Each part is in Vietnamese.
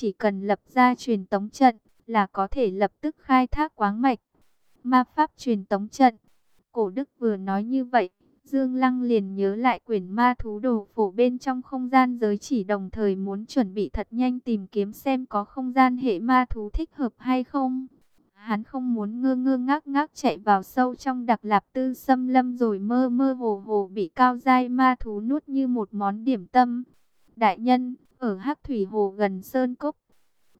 chỉ cần lập ra truyền tống trận là có thể lập tức khai thác quáng mạch. Ma pháp truyền tống trận. Cổ Đức vừa nói như vậy, Dương Lăng liền nhớ lại quyển ma thú đồ phổ bên trong không gian giới chỉ đồng thời muốn chuẩn bị thật nhanh tìm kiếm xem có không gian hệ ma thú thích hợp hay không. Hắn không muốn ngơ ngơ ngác ngác chạy vào sâu trong đặc lạp tư xâm lâm rồi mơ mơ hồ hồ bị cao dai ma thú nuốt như một món điểm tâm. Đại nhân, ở hắc thủy hồ gần Sơn Cốc.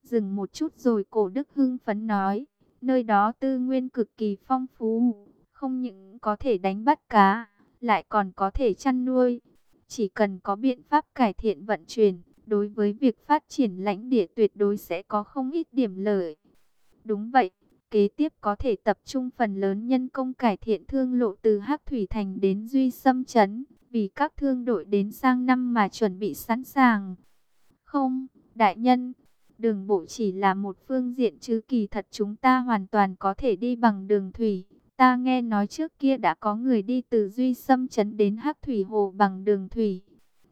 Dừng một chút rồi cổ đức hưng phấn nói, nơi đó tư nguyên cực kỳ phong phú, không những có thể đánh bắt cá, lại còn có thể chăn nuôi. Chỉ cần có biện pháp cải thiện vận chuyển, đối với việc phát triển lãnh địa tuyệt đối sẽ có không ít điểm lợi. Đúng vậy, kế tiếp có thể tập trung phần lớn nhân công cải thiện thương lộ từ Hắc Thủy Thành đến Duy Sâm Trấn, vì các thương đội đến sang năm mà chuẩn bị sẵn sàng. Không, đại nhân, đường bộ chỉ là một phương diện chứ kỳ thật chúng ta hoàn toàn có thể đi bằng đường thủy. Ta nghe nói trước kia đã có người đi từ Duy Sâm Trấn đến Hắc Thủy Hồ bằng đường thủy.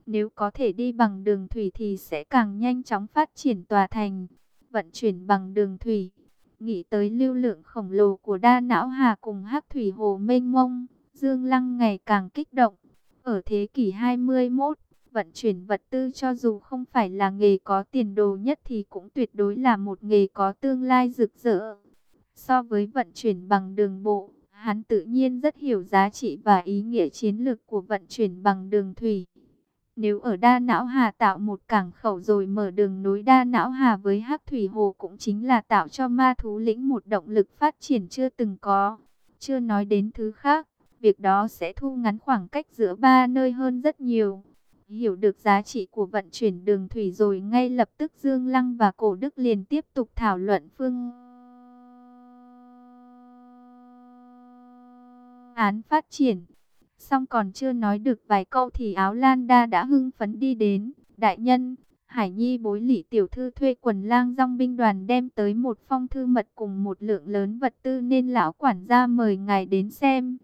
Nếu có thể đi bằng đường thủy thì sẽ càng nhanh chóng phát triển tòa thành. Vận chuyển bằng đường thủy. Nghĩ tới lưu lượng khổng lồ của đa não hà cùng Hắc Thủy Hồ mênh mông. Dương Lăng ngày càng kích động. Ở thế kỷ 21, vận chuyển vật tư cho dù không phải là nghề có tiền đồ nhất thì cũng tuyệt đối là một nghề có tương lai rực rỡ. So với vận chuyển bằng đường bộ, hắn tự nhiên rất hiểu giá trị và ý nghĩa chiến lược của vận chuyển bằng đường thủy. Nếu ở Đa Não Hà tạo một cảng khẩu rồi mở đường nối Đa Não Hà với Hắc Thủy Hồ cũng chính là tạo cho ma thú lĩnh một động lực phát triển chưa từng có. Chưa nói đến thứ khác, việc đó sẽ thu ngắn khoảng cách giữa ba nơi hơn rất nhiều. Hiểu được giá trị của vận chuyển đường thủy rồi ngay lập tức Dương Lăng và Cổ Đức liền tiếp tục thảo luận phương án phát triển. Xong còn chưa nói được vài câu thì áo Lan Đa đã hưng phấn đi đến. Đại nhân, Hải Nhi bối lỷ tiểu thư thuê quần lang dòng binh đoàn đem tới một phong thư mật cùng một lượng lớn vật tư nên lão quản gia mời ngài đến xem.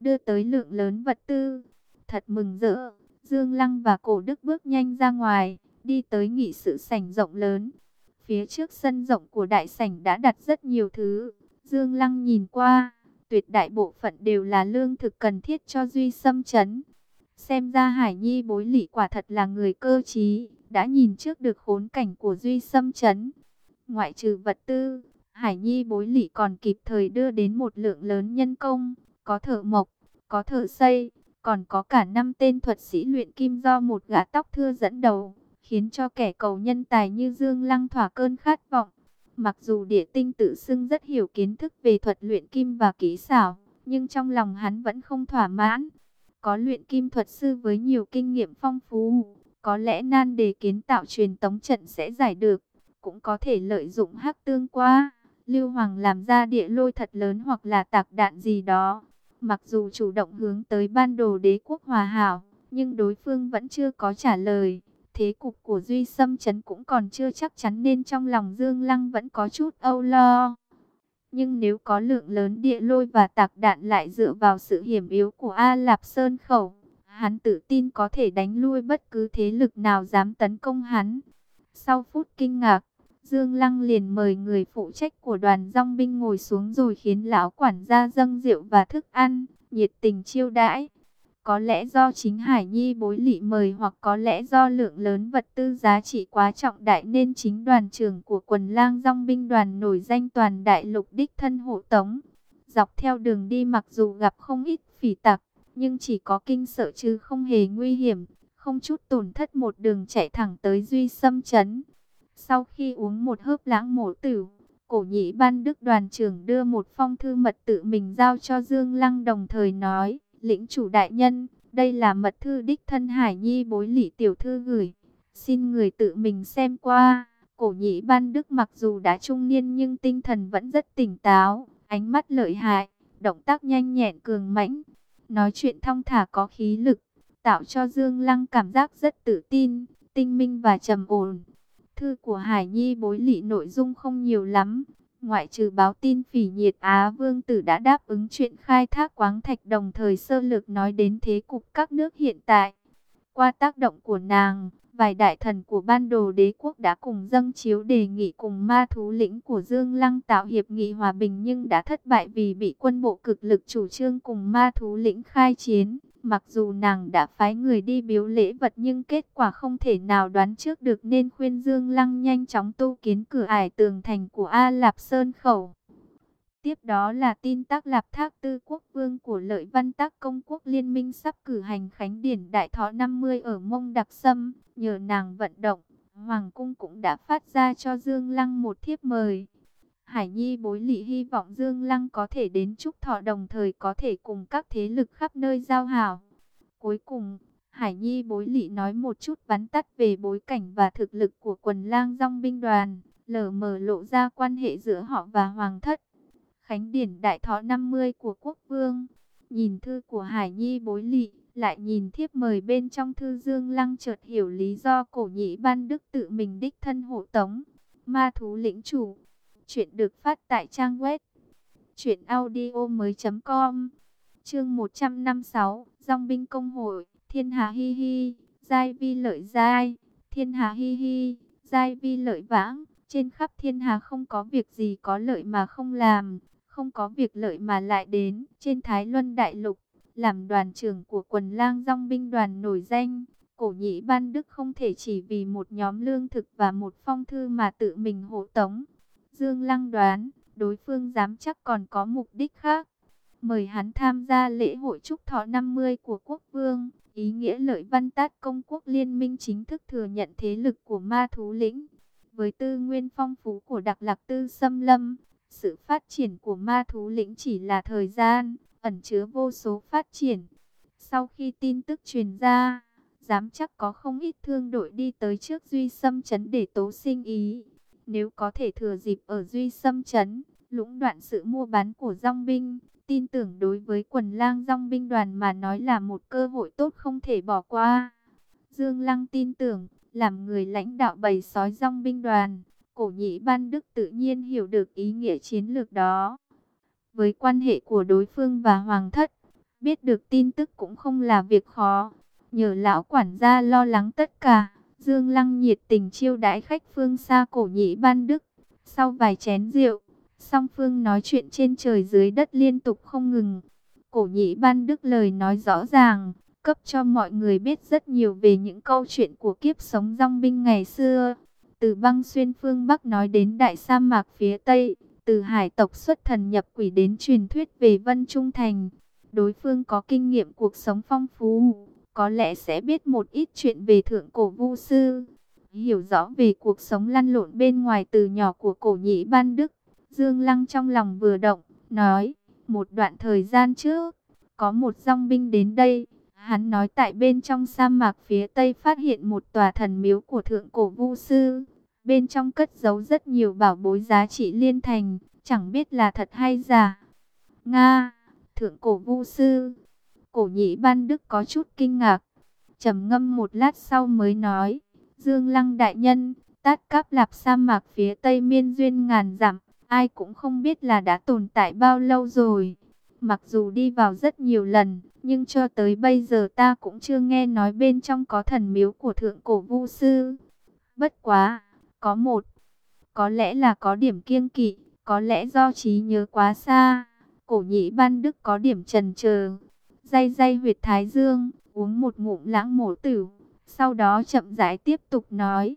Đưa tới lượng lớn vật tư. Thật mừng rỡ. Dương Lăng và Cổ Đức bước nhanh ra ngoài, đi tới nghị sự sảnh rộng lớn. Phía trước sân rộng của đại sảnh đã đặt rất nhiều thứ. Dương Lăng nhìn qua, tuyệt đại bộ phận đều là lương thực cần thiết cho Duy Sâm Trấn. Xem ra Hải Nhi bối lỷ quả thật là người cơ trí, đã nhìn trước được khốn cảnh của Duy Sâm Trấn. Ngoại trừ vật tư, Hải Nhi bối lỷ còn kịp thời đưa đến một lượng lớn nhân công, có thợ mộc, có thợ xây, còn có cả năm tên thuật sĩ luyện kim do một gã tóc thưa dẫn đầu, khiến cho kẻ cầu nhân tài như Dương Lăng thỏa cơn khát vọng. Mặc dù địa tinh tự xưng rất hiểu kiến thức về thuật luyện kim và kỹ xảo, nhưng trong lòng hắn vẫn không thỏa mãn. Có luyện kim thuật sư với nhiều kinh nghiệm phong phú, có lẽ nan đề kiến tạo truyền tống trận sẽ giải được, cũng có thể lợi dụng hắc tương qua. Lưu Hoàng làm ra địa lôi thật lớn hoặc là tạc đạn gì đó. Mặc dù chủ động hướng tới ban đồ đế quốc hòa hảo, nhưng đối phương vẫn chưa có trả lời. Thế cục của Duy Sâm Trấn cũng còn chưa chắc chắn nên trong lòng Dương Lăng vẫn có chút âu lo. Nhưng nếu có lượng lớn địa lôi và tạc đạn lại dựa vào sự hiểm yếu của A Lạp Sơn Khẩu, hắn tự tin có thể đánh lui bất cứ thế lực nào dám tấn công hắn. Sau phút kinh ngạc, Dương Lăng liền mời người phụ trách của đoàn dòng binh ngồi xuống rồi khiến lão quản gia dâng rượu và thức ăn, nhiệt tình chiêu đãi. Có lẽ do chính Hải Nhi bối lị mời hoặc có lẽ do lượng lớn vật tư giá trị quá trọng đại nên chính đoàn trưởng của quần lang dòng binh đoàn nổi danh toàn đại lục đích thân hộ tống. Dọc theo đường đi mặc dù gặp không ít phỉ tặc, nhưng chỉ có kinh sợ chứ không hề nguy hiểm, không chút tổn thất một đường chạy thẳng tới Duy Sâm Trấn. Sau khi uống một hớp lãng mổ tử, cổ nhĩ ban đức đoàn trưởng đưa một phong thư mật tự mình giao cho Dương Lăng đồng thời nói, lĩnh chủ đại nhân, đây là mật thư đích thân Hải Nhi bối lỷ tiểu thư gửi, xin người tự mình xem qua. Cổ nhĩ ban đức mặc dù đã trung niên nhưng tinh thần vẫn rất tỉnh táo, ánh mắt lợi hại, động tác nhanh nhẹn cường mãnh, nói chuyện thong thả có khí lực, tạo cho Dương Lăng cảm giác rất tự tin, tinh minh và trầm ổn. Thư của Hải Nhi bối lị nội dung không nhiều lắm. Ngoại trừ báo tin phỉ nhiệt Á Vương Tử đã đáp ứng chuyện khai thác quáng thạch đồng thời sơ lược nói đến thế cục các nước hiện tại. Qua tác động của nàng, vài đại thần của ban đồ đế quốc đã cùng dâng chiếu đề nghị cùng ma thú lĩnh của Dương Lăng tạo hiệp nghị hòa bình nhưng đã thất bại vì bị quân bộ cực lực chủ trương cùng ma thú lĩnh khai chiến. Mặc dù nàng đã phái người đi biếu lễ vật nhưng kết quả không thể nào đoán trước được nên khuyên Dương Lăng nhanh chóng tu kiến cửa ải tường thành của A Lạp Sơn Khẩu. Tiếp đó là tin tác Lạp Thác Tư Quốc Vương của Lợi Văn tác Công Quốc Liên minh sắp cử hành khánh điển Đại Thọ 50 ở Mông Đặc Sâm. Nhờ nàng vận động, Hoàng Cung cũng đã phát ra cho Dương Lăng một thiếp mời. Hải Nhi bối lị hy vọng Dương Lăng có thể đến chúc thọ đồng thời có thể cùng các thế lực khắp nơi giao hảo. Cuối cùng, Hải Nhi bối lị nói một chút vắn tắt về bối cảnh và thực lực của quần lang dòng binh đoàn, lờ mờ lộ ra quan hệ giữa họ và Hoàng thất. Khánh điển đại thọ 50 của quốc vương, nhìn thư của Hải Nhi bối lị, lại nhìn thiếp mời bên trong thư Dương Lăng chợt hiểu lý do cổ nhị ban đức tự mình đích thân hộ tống. Ma thú lĩnh chủ. Chuyện được phát tại trang web. Chuyện audio mới com. Chương 156. Dòng binh công hội. Thiên hà hi hi. Giai vi lợi giai. Thiên hà hi hi. Giai vi lợi vãng. Trên khắp thiên hà không có việc gì có lợi mà không làm. Không có việc lợi mà lại đến. Trên Thái Luân Đại Lục làm đoàn trưởng của quần lang dòng binh đoàn nổi danh. Cổ nhĩ ban đức không thể chỉ vì một nhóm lương thực và một phong thư mà tự mình hộ tống. Dương Lăng đoán, đối phương dám chắc còn có mục đích khác. Mời hắn tham gia lễ hội chúc thọ 50 của quốc vương, ý nghĩa lợi văn tát công quốc liên minh chính thức thừa nhận thế lực của ma thú lĩnh. Với tư nguyên phong phú của đặc lạc tư xâm lâm, sự phát triển của ma thú lĩnh chỉ là thời gian ẩn chứa vô số phát triển. Sau khi tin tức truyền ra, dám chắc có không ít thương đội đi tới trước Duy Sâm Trấn để tố sinh ý. Nếu có thể thừa dịp ở Duy Sâm Trấn, lũng đoạn sự mua bán của dòng binh, tin tưởng đối với quần lang dòng binh đoàn mà nói là một cơ hội tốt không thể bỏ qua. Dương Lăng tin tưởng, làm người lãnh đạo bầy sói dòng binh đoàn, cổ nhĩ ban đức tự nhiên hiểu được ý nghĩa chiến lược đó với quan hệ của đối phương và hoàng thất. Biết được tin tức cũng không là việc khó. Nhờ lão quản gia lo lắng tất cả, Dương Lăng nhiệt tình chiêu đãi khách phương xa cổ nhĩ ban đức. Sau vài chén rượu, song phương nói chuyện trên trời dưới đất liên tục không ngừng. Cổ nhĩ ban đức lời nói rõ ràng, cấp cho mọi người biết rất nhiều về những câu chuyện của kiếp sống rong binh ngày xưa. Từ băng xuyên phương Bắc nói đến đại sa mạc phía Tây, từ hải tộc xuất thần nhập quỷ đến truyền thuyết về Vân Trung Thành, đối phương có kinh nghiệm cuộc sống phong phú, có lẽ sẽ biết một ít chuyện về thượng cổ vu sư. Hiểu rõ về cuộc sống lăn lộn bên ngoài từ nhỏ của cổ nhĩ ban đức, Dương Lăng trong lòng vừa động, nói, một đoạn thời gian trước, có một dòng binh đến đây, hắn nói tại bên trong sa mạc phía tây phát hiện một tòa thần miếu của thượng cổ vu sư. Bên trong cất giấu rất nhiều bảo bối giá trị liên thành, chẳng biết là thật hay giả. Nga, thượng cổ vu sư. Cổ nhị ban đức có chút kinh ngạc. trầm ngâm một lát sau mới nói. Dương lăng đại nhân, tát cáp lạp sa mạc phía tây miên duyên ngàn dặm. Ai cũng không biết là đã tồn tại bao lâu rồi. Mặc dù đi vào rất nhiều lần, nhưng cho tới bây giờ ta cũng chưa nghe nói bên trong có thần miếu của thượng cổ vu sư. Bất quá, có một, có lẽ là có điểm kiêng kỵ, có lẽ do trí nhớ quá xa. Cổ nhĩ ban đức có điểm trần chờ dây dây huyệt thái dương, uống một ngụm lãng mổ tử. Sau đó chậm rãi tiếp tục nói.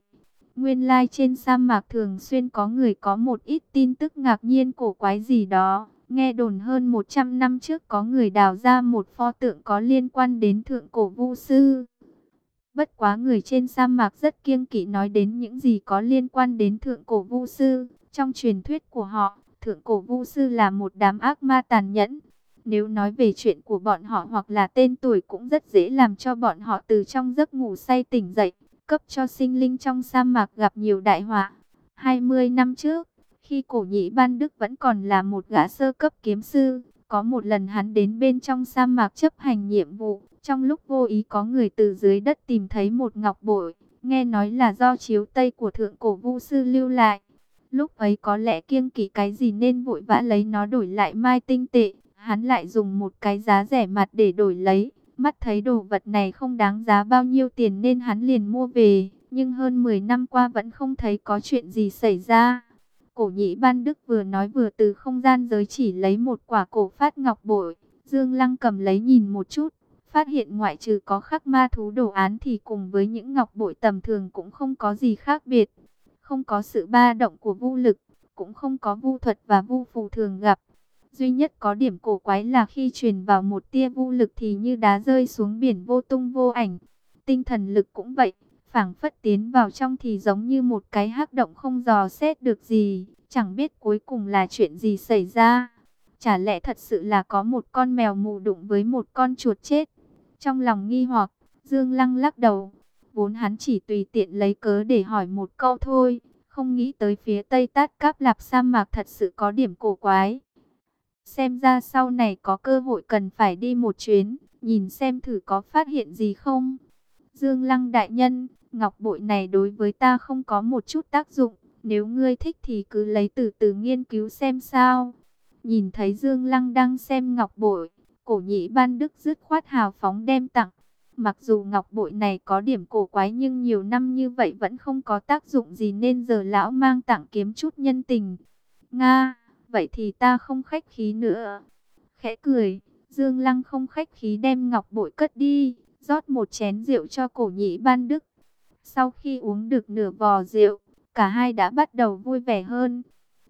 Nguyên lai trên sa mạc thường xuyên có người có một ít tin tức ngạc nhiên cổ quái gì đó. Nghe đồn hơn 100 năm trước có người đào ra một pho tượng có liên quan đến thượng cổ vu sư. Bất quá người trên sa mạc rất kiêng kỵ nói đến những gì có liên quan đến thượng cổ vu sư. Trong truyền thuyết của họ, thượng cổ vu sư là một đám ác ma tàn nhẫn. Nếu nói về chuyện của bọn họ hoặc là tên tuổi cũng rất dễ làm cho bọn họ từ trong giấc ngủ say tỉnh dậy, cấp cho sinh linh trong sa mạc gặp nhiều đại họa. 20 năm trước, khi cổ nhĩ ban đức vẫn còn là một gã sơ cấp kiếm sư, có một lần hắn đến bên trong sa mạc chấp hành nhiệm vụ, trong lúc vô ý có người từ dưới đất tìm thấy một ngọc bội, nghe nói là do chiếu tây của thượng cổ vu sư lưu lại. Lúc ấy có lẽ kiêng kỵ cái gì nên vội vã lấy nó đổi lại mai tinh tệ, hắn lại dùng một cái giá rẻ mặt để đổi lấy, Mắt thấy đồ vật này không đáng giá bao nhiêu tiền nên hắn liền mua về, nhưng hơn 10 năm qua vẫn không thấy có chuyện gì xảy ra. Cổ nhĩ ban đức vừa nói vừa từ không gian giới chỉ lấy một quả cổ phát ngọc bội. Dương Lăng cầm lấy nhìn một chút, phát hiện ngoại trừ có khắc ma thú đồ án thì cùng với những ngọc bội tầm thường cũng không có gì khác biệt. Không có sự ba động của vu lực, cũng không có vu thuật và vu phù thường gặp. Duy nhất có điểm cổ quái là khi truyền vào một tia vu lực thì như đá rơi xuống biển vô tung vô ảnh. Tinh thần lực cũng vậy, phảng phất tiến vào trong thì giống như một cái hắc động không dò xét được gì, chẳng biết cuối cùng là chuyện gì xảy ra. Chả lẽ thật sự là có một con mèo mù đụng với một con chuột chết? Trong lòng nghi hoặc, Dương Lăng lắc đầu, vốn hắn chỉ tùy tiện lấy cớ để hỏi một câu thôi, không nghĩ tới phía Tây Tát Cáp Lạp Sa Mạc thật sự có điểm cổ quái. Xem ra sau này có cơ hội cần phải đi một chuyến, nhìn xem thử có phát hiện gì không. Dương Lăng đại nhân, ngọc bội này đối với ta không có một chút tác dụng, nếu ngươi thích thì cứ lấy từ từ nghiên cứu xem sao. Nhìn thấy Dương Lăng đang xem ngọc bội, cổ nhĩ ban đức dứt khoát hào phóng đem tặng. Mặc dù ngọc bội này có điểm cổ quái nhưng nhiều năm như vậy vẫn không có tác dụng gì nên giờ lão mang tặng kiếm chút nhân tình. Nga! vậy thì ta không khách khí nữa. Khẽ cười, Dương Lăng không khách khí đem ngọc bội cất đi, rót một chén rượu cho cổ nhĩ ban đức. Sau khi uống được nửa vò rượu, cả hai đã bắt đầu vui vẻ hơn.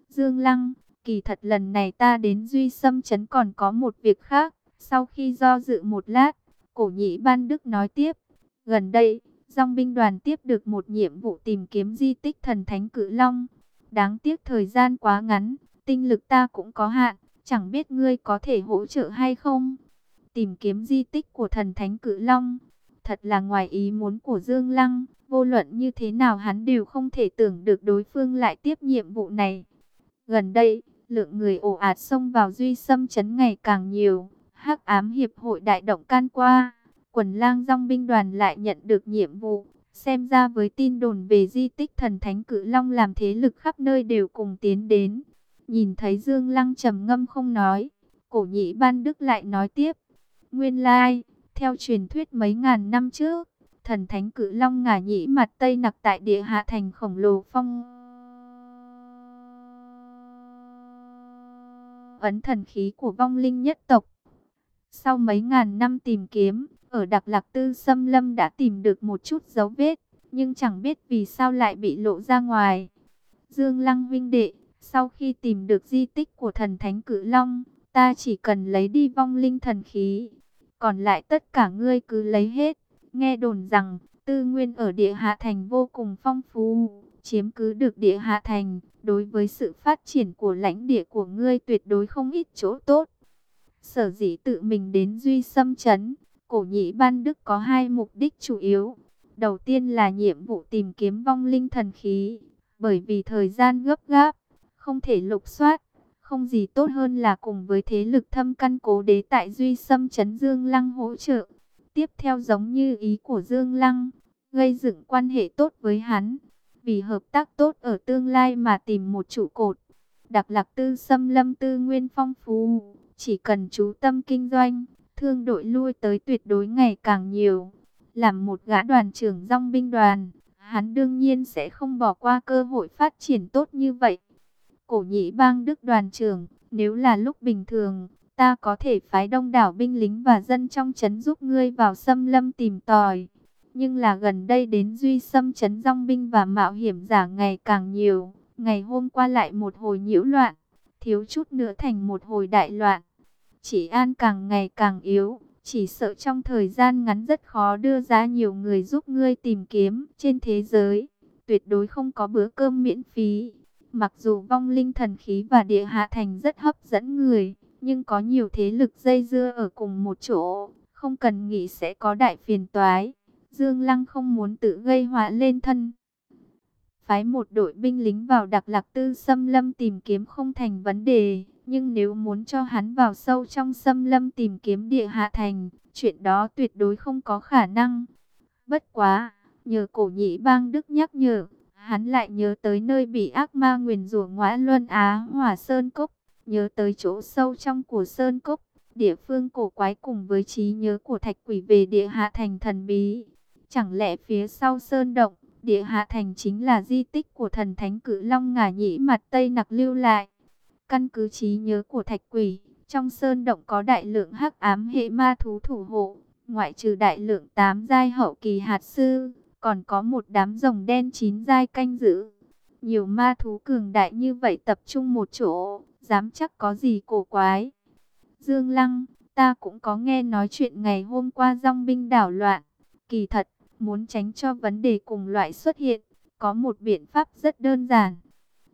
Dương Lăng, kỳ thật lần này ta đến Duy Sâm Trấn còn có một việc khác. Sau khi do dự một lát, cổ nhĩ ban đức nói tiếp. Gần đây, dòng binh đoàn tiếp được một nhiệm vụ tìm kiếm di tích thần thánh cử long. Đáng tiếc thời gian quá ngắn, tinh lực ta cũng có hạn, chẳng biết ngươi có thể hỗ trợ hay không. Tìm kiếm di tích của thần thánh cự long, thật là ngoài ý muốn của Dương Lăng, vô luận như thế nào hắn đều không thể tưởng được đối phương lại tiếp nhiệm vụ này. Gần đây, lượng người ồ ạt xông vào duy xâm chấn ngày càng nhiều, hắc ám hiệp hội đại động can qua, quần lang dòng binh đoàn lại nhận được nhiệm vụ. Xem ra với tin đồn về di tích thần thánh cự long làm thế lực khắp nơi đều cùng tiến đến, Nhìn thấy Dương Lăng trầm ngâm không nói, cổ nhĩ ban đức lại nói tiếp. Nguyên lai, theo truyền thuyết mấy ngàn năm trước, thần thánh cự long ngả nhĩ mặt Tây nặc tại địa hạ thành khổng lồ phong. Ấn thần khí của vong linh nhất tộc. Sau mấy ngàn năm tìm kiếm, ở Đặc Lạc Tư Sâm Lâm đã tìm được một chút dấu vết, nhưng chẳng biết vì sao lại bị lộ ra ngoài. Dương Lăng vinh đệ, sau khi tìm được di tích của thần thánh cự long, ta chỉ cần lấy đi vong linh thần khí. Còn lại tất cả ngươi cứ lấy hết. Nghe đồn rằng, tư nguyên ở địa hạ thành vô cùng phong phú, chiếm cứ được địa hạ thành. Đối với sự phát triển của lãnh địa của ngươi tuyệt đối không ít chỗ tốt. Sở dĩ tự mình đến Duy Sâm Trấn, cổ nhĩ ban đức có hai mục đích chủ yếu. Đầu tiên là nhiệm vụ tìm kiếm vong linh thần khí, bởi vì thời gian gấp gáp, không thể lục soát. Không gì tốt hơn là cùng với thế lực thâm căn cố đế tại Duy Sâm Trấn Dương Lăng hỗ trợ. Tiếp theo giống như ý của Dương Lăng, gây dựng quan hệ tốt với hắn. Vì hợp tác tốt ở tương lai mà tìm một trụ cột. Đặc lạc tư xâm lâm tư nguyên phong phú, chỉ cần chú tâm kinh doanh, thương đội lui tới tuyệt đối ngày càng nhiều. Làm một gã đoàn trưởng dòng binh đoàn, hắn đương nhiên sẽ không bỏ qua cơ hội phát triển tốt như vậy. Cổ nhĩ bang đức đoàn trưởng, nếu là lúc bình thường, ta có thể phái đông đảo binh lính và dân trong trấn giúp ngươi vào xâm lâm tìm tòi. Nhưng là gần đây đến duy xâm trấn rong binh và mạo hiểm giả ngày càng nhiều. Ngày hôm qua lại một hồi nhiễu loạn, thiếu chút nữa thành một hồi đại loạn. Chỉ an càng ngày càng yếu, chỉ sợ trong thời gian ngắn rất khó đưa ra nhiều người giúp ngươi tìm kiếm trên thế giới. Tuyệt đối không có bữa cơm miễn phí. Mặc dù vong linh thần khí và địa hạ thành rất hấp dẫn người, nhưng có nhiều thế lực dây dưa ở cùng một chỗ, không cần nghĩ sẽ có đại phiền toái. Dương Lăng không muốn tự gây họa lên thân. Phái một đội binh lính vào đặc lạc tư xâm lâm tìm kiếm không thành vấn đề, nhưng nếu muốn cho hắn vào sâu trong xâm lâm tìm kiếm địa hạ thành, chuyện đó tuyệt đối không có khả năng. Bất quá, nhờ cổ nhĩ bang Đức nhắc nhở, Hắn lại nhớ tới nơi bị ác ma nguyền rủa ngõa luân Á Hỏa Sơn Cốc, nhớ tới chỗ sâu trong của Sơn Cốc, địa phương cổ quái cùng với trí nhớ của thạch quỷ về địa hạ thành thần bí. Chẳng lẽ phía sau sơn động, địa hạ thành chính là di tích của thần thánh cử long ngả nhĩ mặt Tây nặc lưu lại. Căn cứ trí nhớ của thạch quỷ, trong sơn động có đại lượng hắc ám hệ ma thú thủ hộ, ngoại trừ đại lượng tám giai hậu kỳ hạt sư, còn có một đám rồng đen chín giai canh giữ. Nhiều ma thú cường đại như vậy tập trung một chỗ, dám chắc có gì cổ quái. Dương Lăng, ta cũng có nghe nói chuyện ngày hôm qua dòng binh đảo loạn. Kỳ thật, muốn tránh cho vấn đề cùng loại xuất hiện, có một biện pháp rất đơn giản.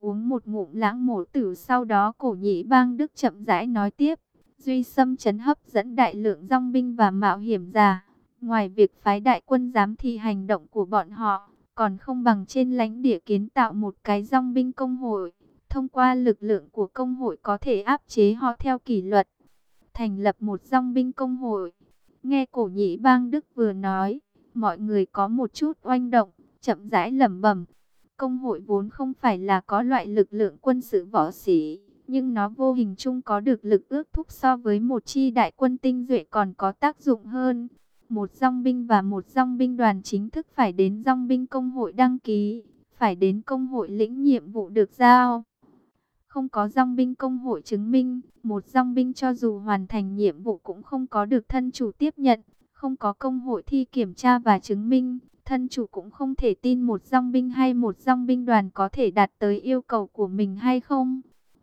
Uống một ngụm lãng mổ tử sau đó cổ nhĩ bang Đức chậm rãi nói tiếp. Duy xâm chấn hấp dẫn đại lượng dòng binh và mạo hiểm giả. Ngoài việc phái đại quân giám thị hành động của bọn họ, còn không bằng trên lãnh địa kiến tạo một cái dòng binh công hội. Thông qua lực lượng của công hội có thể áp chế họ theo kỷ luật. Thành lập một dòng binh công hội. Nghe cổ nhĩ bang Đức vừa nói, mọi người có một chút oanh động, chậm rãi lẩm bẩm. Công hội vốn không phải là có loại lực lượng quân sự võ sĩ, nhưng nó vô hình chung có được lực ước thúc so với một chi đại quân tinh duệ còn có tác dụng hơn. Một dòng binh và một dòng binh đoàn chính thức phải đến dòng binh công hội đăng ký, phải đến công hội lĩnh nhiệm vụ được giao. Không có dòng binh công hội chứng minh, một dòng binh cho dù hoàn thành nhiệm vụ cũng không có được thân chủ tiếp nhận, không có công hội thi kiểm tra và chứng minh, thân chủ cũng không thể tin một dòng binh hay một dòng binh đoàn có thể đạt tới yêu cầu của mình hay không.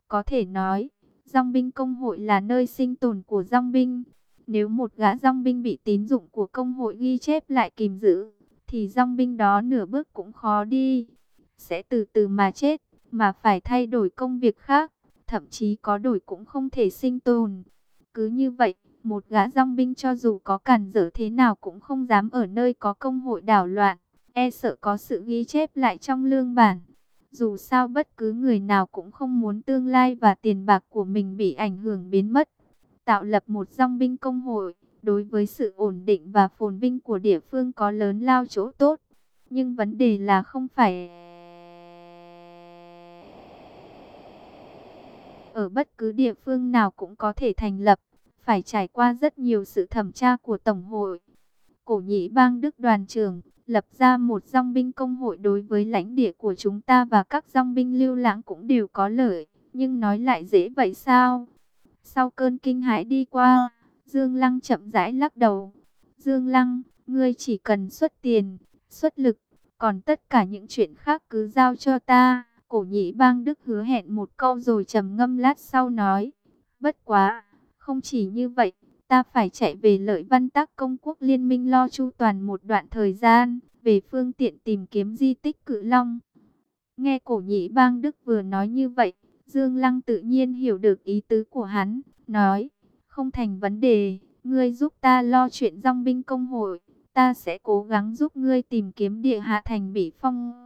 Có thể nói, dòng binh công hội là nơi sinh tồn của dòng binh. Nếu một gã dòng binh bị tín dụng của công hội ghi chép lại kìm giữ, thì dòng binh đó nửa bước cũng khó đi. Sẽ từ từ mà chết, mà phải thay đổi công việc khác, thậm chí có đổi cũng không thể sinh tồn. Cứ như vậy, một gã dòng binh cho dù có cản dở thế nào cũng không dám ở nơi có công hội đảo loạn, e sợ có sự ghi chép lại trong lương bản. Dù sao bất cứ người nào cũng không muốn tương lai và tiền bạc của mình bị ảnh hưởng biến mất. Tạo lập một dòng binh công hội, đối với sự ổn định và phồn vinh của địa phương có lớn lao chỗ tốt. Nhưng vấn đề là không phải... Ở bất cứ địa phương nào cũng có thể thành lập phải trải qua rất nhiều sự thẩm tra của Tổng hội. Cổ nhĩ bang Đức đoàn trưởng, lập ra một dòng binh công hội đối với lãnh địa của chúng ta và các dòng binh lưu lãng cũng đều có lợi, nhưng nói lại dễ vậy sao? Sau cơn kinh hãi đi qua, Dương Lăng chậm rãi lắc đầu. Dương Lăng, ngươi chỉ cần xuất tiền, xuất lực, còn tất cả những chuyện khác cứ giao cho ta. Cổ nhị bang Đức hứa hẹn một câu rồi trầm ngâm lát sau nói. Bất quá! Không chỉ như vậy, ta phải chạy về lợi văn tác công quốc liên minh lo chu toàn một đoạn thời gian, về phương tiện tìm kiếm di tích cự long. Nghe cổ nhị bang Đức vừa nói như vậy, Dương Lăng tự nhiên hiểu được ý tứ của hắn, nói, không thành vấn đề, ngươi giúp ta lo chuyện dòng binh công hội, ta sẽ cố gắng giúp ngươi tìm kiếm địa hạ thành bị phong.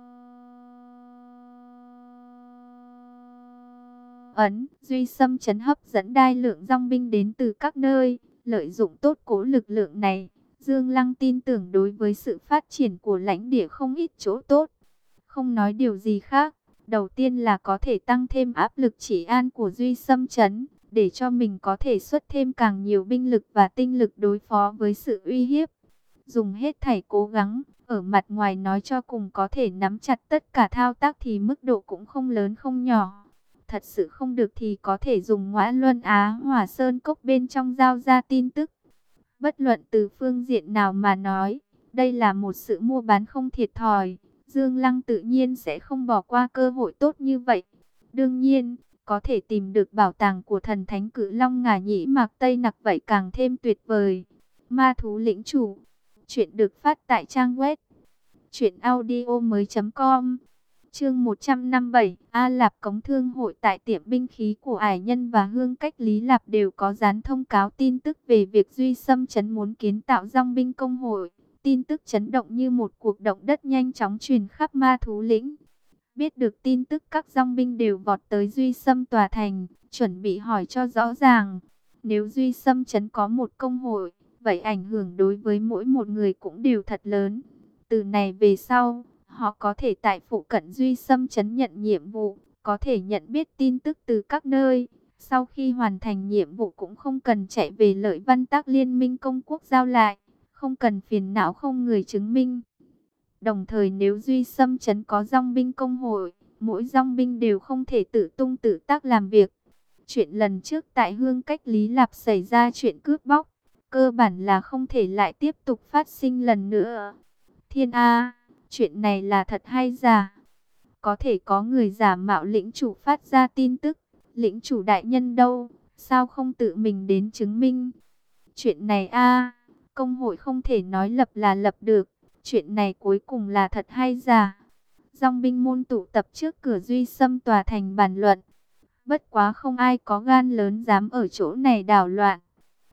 Ấn, duy xâm chấn hấp dẫn đai lượng dòng binh đến từ các nơi, lợi dụng tốt cố lực lượng này. Dương Lăng tin tưởng đối với sự phát triển của lãnh địa không ít chỗ tốt. Không nói điều gì khác, đầu tiên là có thể tăng thêm áp lực chỉ an của Duy Xâm Chấn, để cho mình có thể xuất thêm càng nhiều binh lực và tinh lực đối phó với sự uy hiếp. Dùng hết thảy cố gắng, ở mặt ngoài nói cho cùng có thể nắm chặt tất cả thao tác thì mức độ cũng không lớn không nhỏ thật sự không được thì có thể dùng ngõa luân á hỏa sơn cốc bên trong giao ra tin tức. Bất luận từ phương diện nào mà nói, đây là một sự mua bán không thiệt thòi. Dương Lăng tự nhiên sẽ không bỏ qua cơ hội tốt như vậy. Đương nhiên, có thể tìm được bảo tàng của thần thánh cử long ngà nhĩ mạc Tây Nặc vậy càng thêm tuyệt vời. Ma thú lĩnh chủ. Chuyện được phát tại trang web. Chuyện audio mới.com Chương 157, A Lạp Cống Thương hội tại tiệm binh khí của Ải Nhân và Hương Cách Lý Lạp đều có dán thông cáo tin tức về việc Duy Sâm Trấn muốn kiến tạo dòng binh công hội. Tin tức chấn động như một cuộc động đất nhanh chóng truyền khắp ma thú lĩnh. Biết được tin tức các dòng binh đều vọt tới Duy Sâm tòa thành, chuẩn bị hỏi cho rõ ràng. Nếu Duy Sâm Trấn có một công hội, vậy ảnh hưởng đối với mỗi một người cũng đều thật lớn. Từ này về sau Họ có thể tại phụ cận Duy Sâm chấn nhận nhiệm vụ, có thể nhận biết tin tức từ các nơi, Sau khi hoàn thành nhiệm vụ cũng không cần chạy về lợi văn tác liên minh công quốc giao lại, không cần phiền não không người chứng minh. Đồng thời nếu Duy Xâm chấn có dòng binh công hội, mỗi dòng binh đều không thể tự tung tự tác làm việc. Chuyện lần trước tại hương cách Lý Lạp xảy ra chuyện cướp bóc, cơ bản là không thể lại tiếp tục phát sinh lần nữa. Thiên A, chuyện này là thật hay giả? Có thể có người giả mạo lĩnh chủ phát ra tin tức, lĩnh chủ đại nhân đâu, sao không tự mình đến chứng minh? Chuyện này A, công hội không thể nói lập là lập được, chuyện này cuối cùng là thật hay giả? Dòng binh môn tụ tập trước cửa duy xâm tòa thành bàn luận. Bất quá không ai có gan lớn dám ở chỗ này đảo loạn.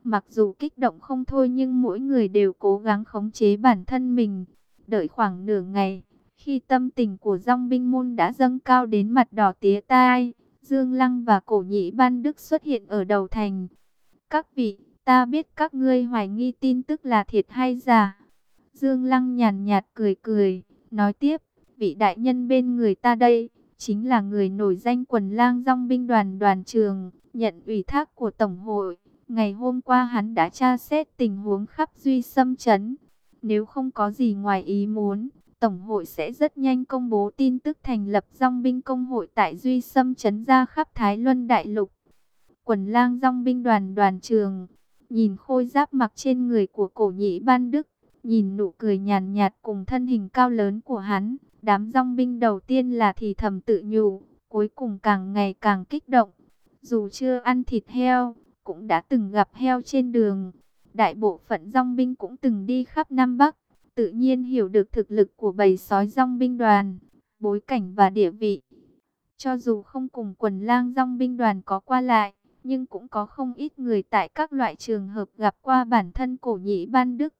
Mặc dù kích động không thôi nhưng mỗi người đều cố gắng khống chế bản thân mình. Đợi khoảng nửa ngày, khi tâm tình của dòng binh môn đã dâng cao đến mặt đỏ tía tai, Dương Lăng và cổ nhĩ ban Đức xuất hiện ở đầu thành. Các vị, ta biết các ngươi hoài nghi tin tức là thiệt hay giả. Dương Lăng nhàn nhạt cười cười, nói tiếp, vị đại nhân bên người ta đây, chính là người nổi danh quần lang dòng binh đoàn đoàn trường, nhận ủy thác của Tổng hội. Ngày hôm qua hắn đã tra xét tình huống khắp Duy Sâm Trấn. Nếu không có gì ngoài ý muốn, Tổng hội sẽ rất nhanh công bố tin tức thành lập dòng binh công hội tại Duy Sâm Trấn ra khắp Thái Luân Đại Lục. Quần lang dòng binh đoàn đoàn trường, nhìn khôi giáp mặc trên người của cổ nhĩ ban Đức, nhìn nụ cười nhàn nhạt cùng thân hình cao lớn của hắn, đám dòng binh đầu tiên là thì thầm tự nhủ, cuối cùng càng ngày càng kích động. Dù chưa ăn thịt heo, cũng đã từng gặp heo trên đường. Đại bộ phận dòng binh cũng từng đi khắp Nam Bắc, tự nhiên hiểu được thực lực của bầy sói dòng binh đoàn, bối cảnh và địa vị. Cho dù không cùng quần lang dòng binh đoàn có qua lại, nhưng cũng có không ít người tại các loại trường hợp gặp qua bản thân cổ nhĩ ban đức.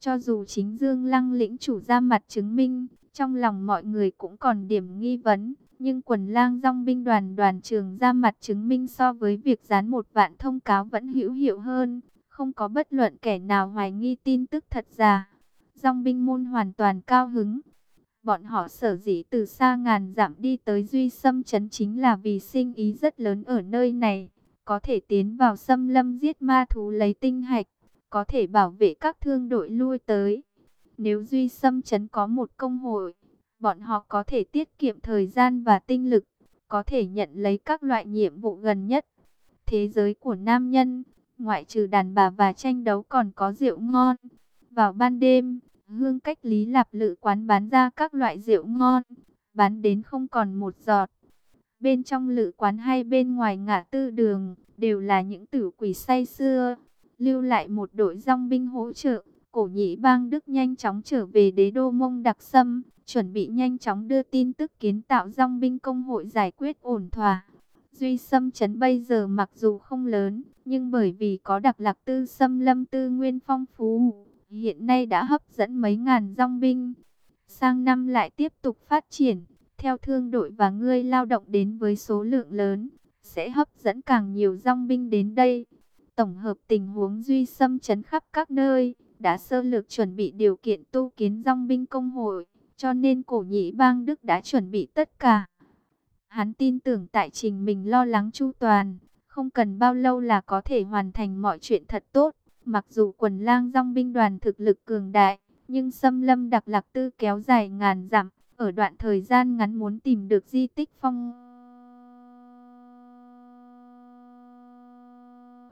Cho dù chính Dương Lăng lĩnh chủ ra mặt chứng minh, trong lòng mọi người cũng còn điểm nghi vấn. Nhưng quần lang dòng binh đoàn đoàn trường ra mặt chứng minh so với việc dán một vạn thông cáo vẫn hữu hiệu hơn. Không có bất luận kẻ nào hoài nghi tin tức thật giả. Dòng binh môn hoàn toàn cao hứng. Bọn họ sở dĩ từ xa ngàn dặm đi tới Duy Sâm Trấn chính là vì sinh ý rất lớn ở nơi này. Có thể tiến vào xâm lâm giết ma thú lấy tinh hạch có thể bảo vệ các thương đội lui tới. Nếu Duy Sâm Trấn có một công hội, bọn họ có thể tiết kiệm thời gian và tinh lực, có thể nhận lấy các loại nhiệm vụ gần nhất. Thế giới của nam nhân, ngoại trừ đàn bà và tranh đấu còn có rượu ngon. Vào ban đêm, hương cách lý lạp lự quán bán ra các loại rượu ngon, bán đến không còn một giọt. Bên trong lự quán hay bên ngoài ngã tư đường, đều là những tử quỷ say xưa lưu lại một đội dòng binh hỗ trợ. Cổ nhĩ bang Đức nhanh chóng trở về đế đô mông đặc sâm, chuẩn bị nhanh chóng đưa tin tức kiến tạo dòng binh công hội giải quyết ổn thỏa. Duy Sâm Trấn bây giờ mặc dù không lớn, nhưng bởi vì có đặc lạc tư xâm lâm tư nguyên phong phú, hiện nay đã hấp dẫn mấy ngàn dòng binh. Sang năm lại tiếp tục phát triển, theo thương đội và ngươi lao động đến với số lượng lớn, sẽ hấp dẫn càng nhiều dòng binh đến đây tổng hợp tình huống duy Sâm Trấn khắp các nơi, đã sơ lược chuẩn bị điều kiện tu kiến dòng binh công hội, cho nên cổ nhĩ bang Đức đã chuẩn bị tất cả. Hắn tin tưởng tại trình mình lo lắng chu toàn, không cần bao lâu là có thể hoàn thành mọi chuyện thật tốt. Mặc dù quần lang dòng binh đoàn thực lực cường đại, nhưng xâm lâm đặc lạc tư kéo dài ngàn dặm, ở đoạn thời gian ngắn muốn tìm được di tích phong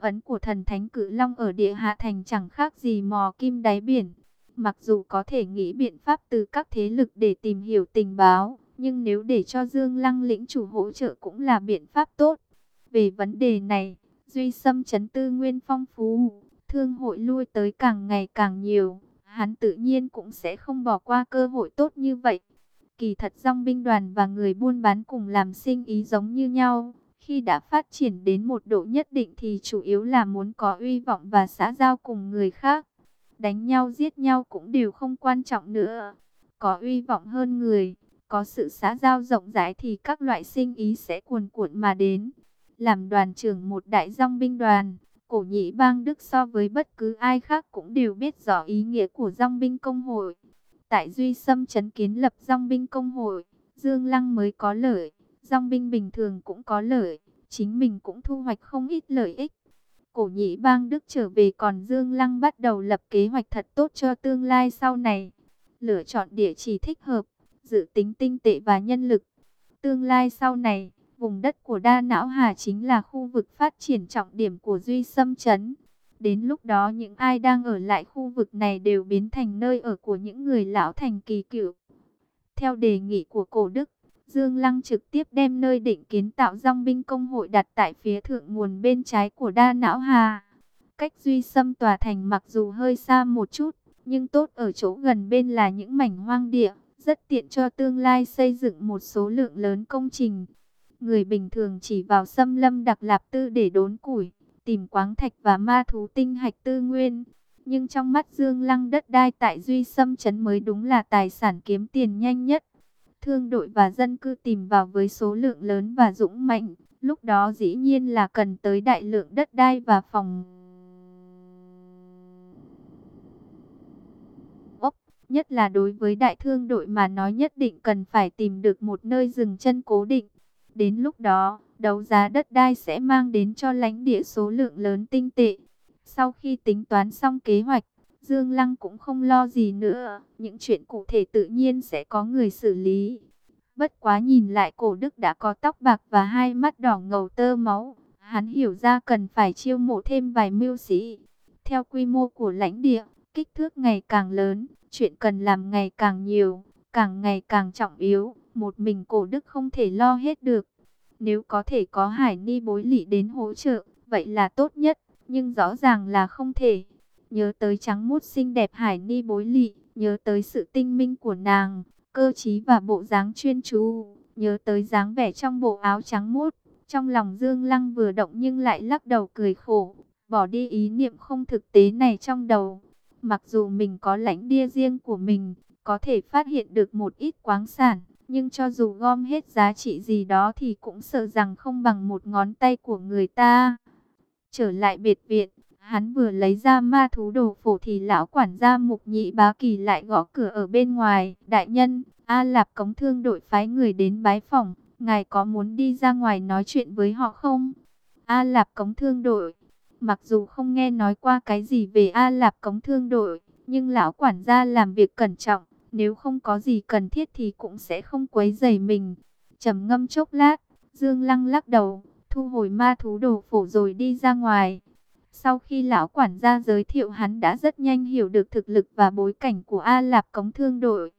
ấn của thần thánh cự long ở địa hạ thành chẳng khác gì mò kim đáy biển. Mặc dù có thể nghĩ biện pháp từ các thế lực để tìm hiểu tình báo, nhưng nếu để cho Dương Lăng lĩnh chủ hỗ trợ cũng là biện pháp tốt. Về vấn đề này, Duy Sâm chấn tư nguyên phong phú, thương hội lui tới càng ngày càng nhiều, hắn tự nhiên cũng sẽ không bỏ qua cơ hội tốt như vậy. Kỳ thật dòng binh đoàn và người buôn bán cùng làm sinh ý giống như nhau, khi đã phát triển đến một độ nhất định thì chủ yếu là muốn có uy vọng và xã giao cùng người khác. Đánh nhau giết nhau cũng đều không quan trọng nữa. Có uy vọng hơn người, có sự xã giao rộng rãi thì các loại sinh ý sẽ cuồn cuộn mà đến. Làm đoàn trưởng một đại dòng binh đoàn, cổ nhị bang Đức so với bất cứ ai khác cũng đều biết rõ ý nghĩa của dòng binh công hội. Tại Duy Sâm chấn kiến lập dòng binh công hội, Dương Lăng mới có lợi. Dòng binh bình thường cũng có lợi, chính mình cũng thu hoạch không ít lợi ích. Cổ nhị bang Đức trở về còn Dương Lăng bắt đầu lập kế hoạch thật tốt cho tương lai sau này. Lựa chọn địa chỉ thích hợp, dự tính tinh tệ và nhân lực. Tương lai sau này, vùng đất của Đa Não Hà chính là khu vực phát triển trọng điểm của Duy Sâm Trấn. Đến lúc đó những ai đang ở lại khu vực này đều biến thành nơi ở của những người lão thành kỳ cựu. Theo đề nghị của cổ đức, Dương Lăng trực tiếp đem nơi định kiến tạo dòng binh công hội đặt tại phía thượng nguồn bên trái của đa não hà. Cách duy xâm tòa thành mặc dù hơi xa một chút, nhưng tốt ở chỗ gần bên là những mảnh hoang địa, rất tiện cho tương lai xây dựng một số lượng lớn công trình. Người bình thường chỉ vào xâm lâm đặc lạp tư để đốn củi, tìm quáng thạch và ma thú tinh hạch tư nguyên. Nhưng trong mắt Dương Lăng đất đai tại Duy Sâm Trấn mới đúng là tài sản kiếm tiền nhanh nhất. Thương đội và dân cư tìm vào với số lượng lớn và dũng mạnh. Lúc đó dĩ nhiên là cần tới đại lượng đất đai và phòng. Nhất là đối với đại thương đội mà nói nhất định cần phải tìm được một nơi dừng chân cố định. Đến lúc đó, đấu giá đất đai sẽ mang đến cho lãnh địa số lượng lớn tinh tệ. Sau khi tính toán xong kế hoạch, Dương Lăng cũng không lo gì nữa, những chuyện cụ thể tự nhiên sẽ có người xử lý. Bất quá nhìn lại cổ đức đã có tóc bạc và hai mắt đỏ ngầu tơ máu, hắn hiểu ra cần phải chiêu mộ thêm vài mưu sĩ. Theo quy mô của lãnh địa, kích thước ngày càng lớn, chuyện cần làm ngày càng nhiều, càng ngày càng trọng yếu, một mình cổ đức không thể lo hết được. Nếu có thể có hải ni bối lị đến hỗ trợ, vậy là tốt nhất, nhưng rõ ràng là không thể. Nhớ tới trắng mút xinh đẹp hải ni bối lị, nhớ tới sự tinh minh của nàng, cơ trí và bộ dáng chuyên chú, nhớ tới dáng vẻ trong bộ áo trắng mút. Trong lòng Dương Lăng vừa động nhưng lại lắc đầu cười khổ, bỏ đi ý niệm không thực tế này trong đầu. Mặc dù mình có lãnh địa riêng của mình, có thể phát hiện được một ít quáng sản, nhưng cho dù gom hết giá trị gì đó thì cũng sợ rằng không bằng một ngón tay của người ta. Trở lại biệt viện, hắn vừa lấy ra ma thú đồ phổ thì lão quản gia mục nhị bá kỳ lại gõ cửa ở bên ngoài. Đại nhân, A Lạp cống thương đội phái người đến bái phòng, ngài có muốn đi ra ngoài nói chuyện với họ không? A Lạp cống thương đội, mặc dù không nghe nói qua cái gì về A Lạp cống thương đội, nhưng lão quản gia làm việc cẩn trọng, nếu không có gì cần thiết thì cũng sẽ không quấy rầy mình. trầm ngâm chốc lát, Dương Lăng lắc đầu, thu hồi ma thú đồ phổ rồi đi ra ngoài. Sau khi lão quản gia giới thiệu hắn đã rất nhanh hiểu được thực lực và bối cảnh của A Lạp Cống Thương đội.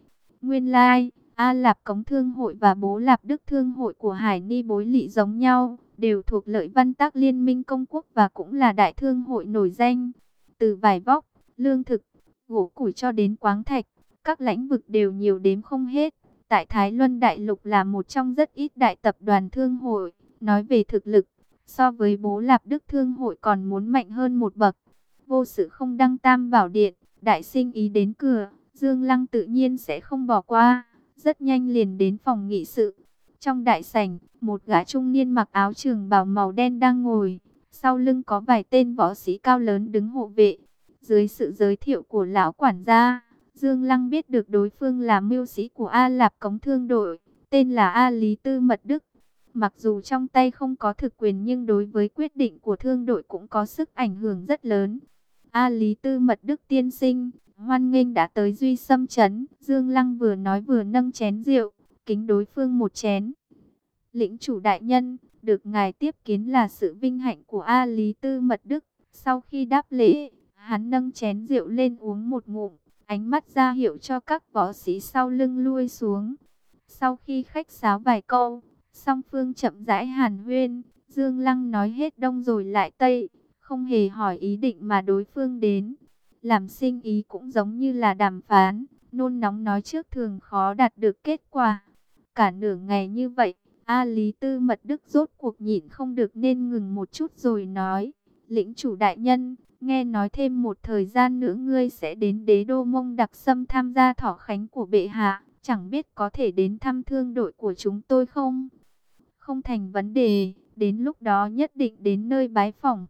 Nguyên lai, A Lạp Cống Thương hội và Bố Lạp Đức Thương hội của Hải Ni bối lị giống nhau, đều thuộc lợi văn tác liên minh công quốc và cũng là đại thương hội nổi danh. Từ vải vóc, lương thực, gỗ củi cho đến quáng thạch, các lãnh vực đều nhiều đếm không hết. Tại Thái Luân Đại Lục là một trong rất ít đại tập đoàn thương hội. Nói về thực lực, so với bố Lạp Đức Thương hội còn muốn mạnh hơn một bậc. Vô sự không đăng tam bảo điện, đại sinh ý đến cửa, Dương Lăng tự nhiên sẽ không bỏ qua. Rất nhanh liền đến phòng nghị sự. Trong đại sảnh, một gã trung niên mặc áo trường bào màu đen đang ngồi. Sau lưng có vài tên võ sĩ cao lớn đứng hộ vệ. Dưới sự giới thiệu của lão quản gia, Dương Lăng biết được đối phương là mưu sĩ của A Lạp Cống Thương đội, tên là A Lý Tư Mật Đức. Mặc dù trong tay không có thực quyền nhưng đối với quyết định của thương đội cũng có sức ảnh hưởng rất lớn. A Lý Tư Mật Đức tiên sinh, hoan nghênh đã tới Duy Sâm Trấn. Dương Lăng vừa nói vừa nâng chén rượu, kính đối phương một chén. Lĩnh chủ đại nhân, được ngài tiếp kiến là sự vinh hạnh của A Lý Tư Mật Đức. Sau khi đáp lễ, hắn nâng chén rượu lên uống một ngụm, ánh mắt ra hiệu cho các võ sĩ sau lưng lui xuống. Sau khi khách sáo vài câu, Song phương chậm rãi hàn huyên, Dương Lăng nói hết đông rồi lại tây, không hề hỏi ý định mà đối phương đến. Làm sinh ý cũng giống như là đàm phán, nôn nóng nói trước thường khó đạt được kết quả. Cả nửa ngày như vậy, A Lý Tư Mật Đức rốt cuộc nhịn không được nên ngừng một chút rồi nói. Lĩnh chủ đại nhân, nghe nói thêm một thời gian nữa ngươi sẽ đến đế đô mông đặc sâm tham gia thỏ khánh của bệ hạ. Chẳng biết có thể đến thăm thương đội của chúng tôi không? Không thành vấn đề, đến lúc đó nhất định đến nơi bái phỏng.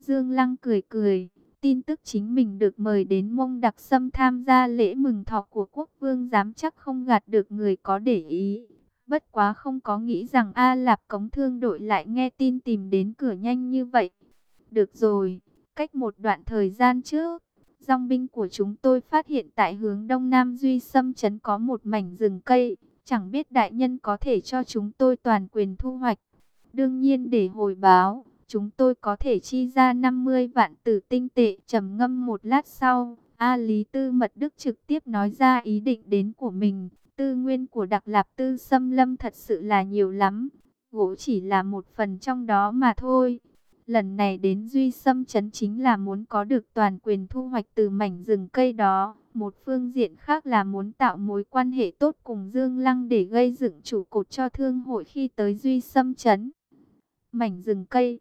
Dương Lăng cười cười, tin tức chính mình được mời đến mông đặc sâm tham gia lễ mừng thọ của quốc vương dám chắc không gạt được người có để ý. Bất quá không có nghĩ rằng A Lạp Cống Thương đội lại nghe tin tìm đến cửa nhanh như vậy. Được rồi, cách một đoạn thời gian trước, dòng binh của chúng tôi phát hiện tại hướng đông nam Duy Sâm Trấn có một mảnh rừng cây. Chẳng biết đại nhân có thể cho chúng tôi toàn quyền thu hoạch. Đương nhiên để hồi báo, chúng tôi có thể chi ra 50 vạn tử tinh tệ trầm ngâm một lát sau. A Lý Tư Mật Đức trực tiếp nói ra ý định đến của mình. Tư nguyên của Đặc Lạp Tư Xâm Lâm thật sự là nhiều lắm. Gỗ chỉ là một phần trong đó mà thôi. Lần này đến Duy xâm Trấn chính là muốn có được toàn quyền thu hoạch từ mảnh rừng cây đó. Một phương diện khác là muốn tạo mối quan hệ tốt cùng Dương Lăng để gây dựng trụ cột cho thương hội khi tới Duy xâm Trấn. Mảnh rừng cây,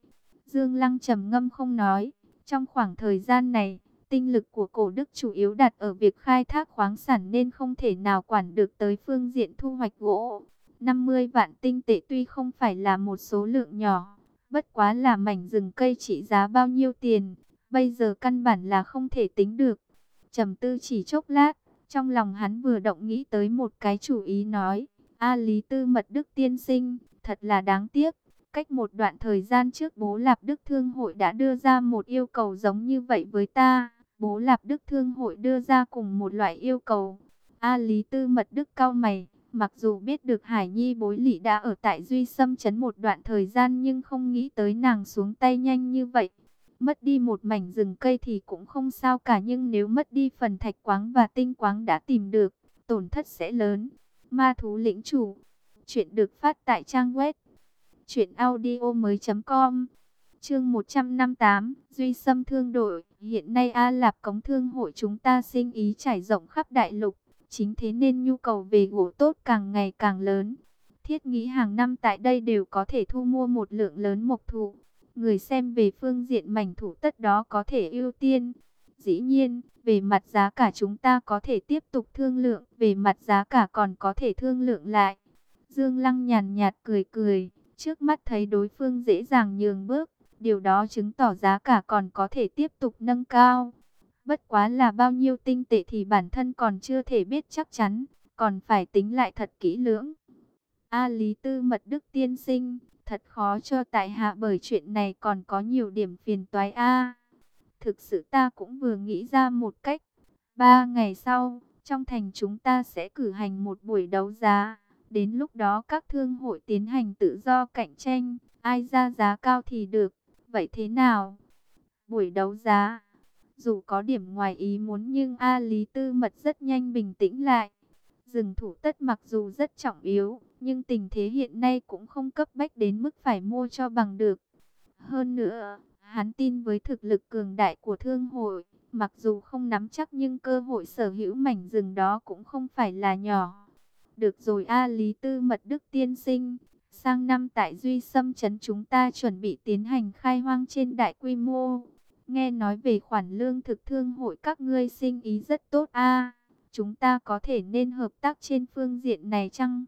Dương Lăng trầm ngâm không nói. Trong khoảng thời gian này, tinh lực của cổ đức chủ yếu đặt ở việc khai thác khoáng sản nên không thể nào quản được tới phương diện thu hoạch gỗ. 50 vạn tinh tệ tuy không phải là một số lượng nhỏ, bất quá là mảnh rừng cây trị giá bao nhiêu tiền, bây giờ căn bản là không thể tính được. trầm tư chỉ chốc lát, trong lòng hắn vừa động nghĩ tới một cái chủ ý nói, A Lý Tư Mật Đức Tiên Sinh, thật là đáng tiếc. Cách một đoạn thời gian trước bố Lạp Đức Thương Hội đã đưa ra một yêu cầu giống như vậy với ta. Bố Lạp Đức Thương Hội đưa ra cùng một loại yêu cầu. A Lý Tư Mật Đức cao mày, mặc dù biết được Hải Nhi bối lị đã ở tại Duy Sâm Trấn một đoạn thời gian nhưng không nghĩ tới nàng xuống tay nhanh như vậy. Mất đi một mảnh rừng cây thì cũng không sao cả nhưng nếu mất đi phần thạch quáng và tinh quáng đã tìm được, tổn thất sẽ lớn. Ma thú lĩnh chủ, chuyện được phát tại trang web truyệnaudiomoi.com. Chương 158, Duy Sâm Thương đội, hiện nay A Lạp Cống Thương hội chúng ta sinh ý trải rộng khắp đại lục, chính thế nên nhu cầu về gỗ tốt càng ngày càng lớn. Thiết nghĩ hàng năm tại đây đều có thể thu mua một lượng lớn mộc thụ. Người xem về phương diện mảnh thủ tất đó có thể ưu tiên. Dĩ nhiên, về mặt giá cả chúng ta có thể tiếp tục thương lượng, về mặt giá cả còn có thể thương lượng lại. Dương Lăng nhàn nhạt cười cười, trước mắt thấy đối phương dễ dàng nhường bước, điều đó chứng tỏ giá cả còn có thể tiếp tục nâng cao. Bất quá là bao nhiêu tinh tệ thì bản thân còn chưa thể biết chắc chắn, còn phải tính lại thật kỹ lưỡng. A Lý Tư Mật Đức Tiên Sinh, thật khó cho tại hạ bởi chuyện này còn có nhiều điểm phiền toái A. Thực sự ta cũng vừa nghĩ ra một cách. Ba ngày sau, trong thành chúng ta sẽ cử hành một buổi đấu giá. Đến lúc đó các thương hội tiến hành tự do cạnh tranh, ai ra giá cao thì được. Vậy thế nào? Buổi đấu giá, dù có điểm ngoài ý muốn nhưng A Lý Tư Mật rất nhanh bình tĩnh lại. dừng thủ tất mặc dù rất trọng yếu, nhưng tình thế hiện nay cũng không cấp bách đến mức phải mua cho bằng được. Hơn nữa, hắn tin với thực lực cường đại của thương hội, mặc dù không nắm chắc nhưng cơ hội sở hữu mảnh rừng đó cũng không phải là nhỏ. Được rồi A Lý Tư Mật Đức Tiên Sinh, sang năm tại Duy Sâm Trấn chúng ta chuẩn bị tiến hành khai hoang trên đại quy mô. Nghe nói về khoản lương thực thương hội các ngươi sinh ý rất tốt a Chúng ta có thể nên hợp tác trên phương diện này chăng?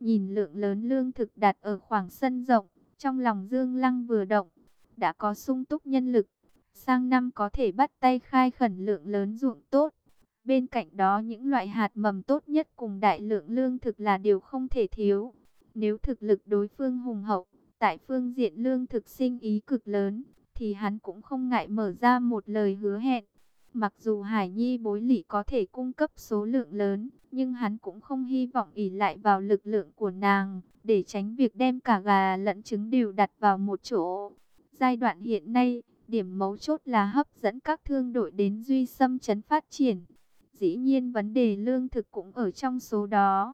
Nhìn lượng lớn lương thực đặt ở khoảng sân rộng, trong lòng Dương Lăng vừa động, đã có sung túc nhân lực. Sang năm có thể bắt tay khai khẩn lượng lớn ruộng tốt. Bên cạnh đó những loại hạt mầm tốt nhất cùng đại lượng lương thực là điều không thể thiếu. Nếu thực lực đối phương hùng hậu, tại phương diện lương thực sinh ý cực lớn, thì hắn cũng không ngại mở ra một lời hứa hẹn. Mặc dù Hải Nhi bối lỷ có thể cung cấp số lượng lớn, nhưng hắn cũng không hy vọng ỉ lại vào lực lượng của nàng, để tránh việc đem cả gà lẫn trứng đều đặt vào một chỗ. Giai đoạn hiện nay, điểm mấu chốt là hấp dẫn các thương đội đến Duy xâm chấn phát triển. Dĩ nhiên vấn đề lương thực cũng ở trong số đó.